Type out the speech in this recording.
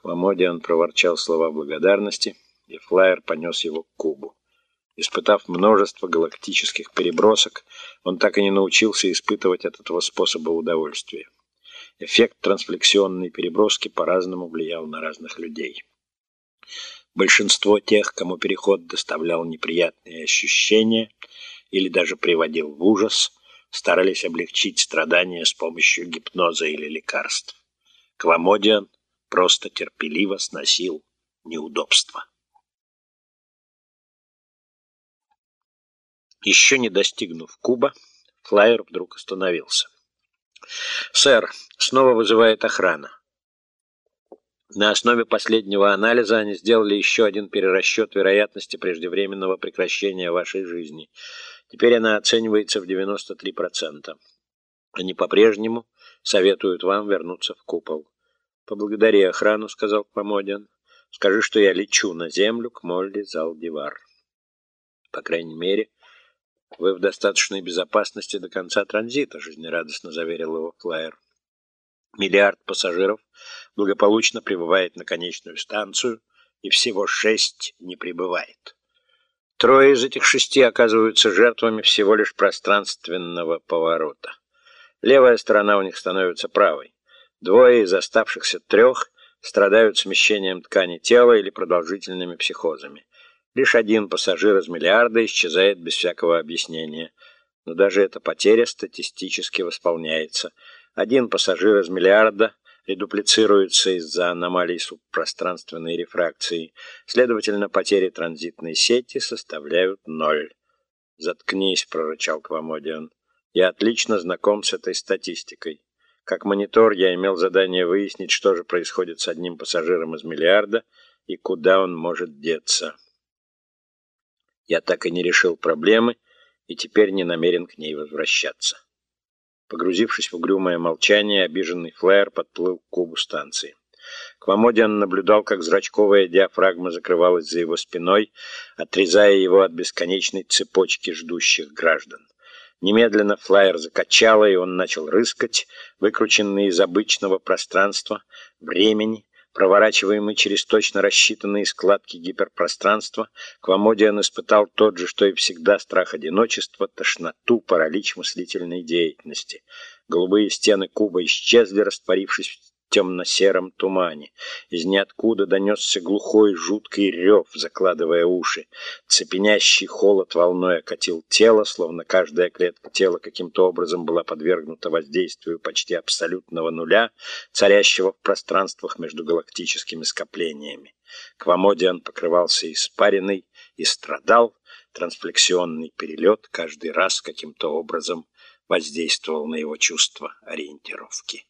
Квамодиан проворчал слова благодарности, и флайер понес его к кубу. Испытав множество галактических перебросок, он так и не научился испытывать от этого способа удовольствия. Эффект трансфлексионной переброски по-разному влиял на разных людей. Большинство тех, кому переход доставлял неприятные ощущения или даже приводил в ужас, старались облегчить страдания с помощью гипноза или лекарств. Квамодиан просто терпеливо сносил неудобства. Еще не достигнув Куба, флайер вдруг остановился. «Сэр, снова вызывает охрана. На основе последнего анализа они сделали еще один перерасчет вероятности преждевременного прекращения вашей жизни. Теперь она оценивается в 93%. Они по-прежнему советуют вам вернуться в купол. «Поблагодари охрану», — сказал Помодин. «Скажи, что я лечу на землю к Молли Залдивар. По крайней мере, вы в достаточной безопасности до конца транзита», — жизнерадостно заверил его флайер. Миллиард пассажиров благополучно прибывает на конечную станцию, и всего шесть не прибывает. Трое из этих шести оказываются жертвами всего лишь пространственного поворота. Левая сторона у них становится правой. Двое из оставшихся трех страдают смещением ткани тела или продолжительными психозами. Лишь один пассажир из миллиарда исчезает без всякого объяснения. Но даже эта потеря статистически восполняется. Один пассажир из миллиарда редуплицируется из-за аномалий субпространственной рефракции. Следовательно, потери транзитной сети составляют ноль. «Заткнись», — прорычал Квамодиан. «Я отлично знаком с этой статистикой. Как монитор я имел задание выяснить, что же происходит с одним пассажиром из миллиарда и куда он может деться. Я так и не решил проблемы и теперь не намерен к ней возвращаться. Погрузившись в угрюмое молчание, обиженный флайер подплыл к кубу станции. Квамодиан наблюдал, как зрачковая диафрагма закрывалась за его спиной, отрезая его от бесконечной цепочки ждущих граждан. Немедленно флайер закачало, и он начал рыскать, выкрученный из обычного пространства, времени, проворачиваемый через точно рассчитанные складки гиперпространства, Квамодиан испытал тот же, что и всегда, страх одиночества, тошноту, паралич мыслительной деятельности. Голубые стены куба исчезли, растворившись темно-сером тумане. Из ниоткуда донесся глухой жуткий рев, закладывая уши. Цепенящий холод волной окатил тело, словно каждая клетка тела каким-то образом была подвергнута воздействию почти абсолютного нуля, царящего в пространствах между галактическими скоплениями. Квамодиан покрывался испариной и страдал. Трансфлексионный перелет каждый раз каким-то образом воздействовал на его чувство ориентировки.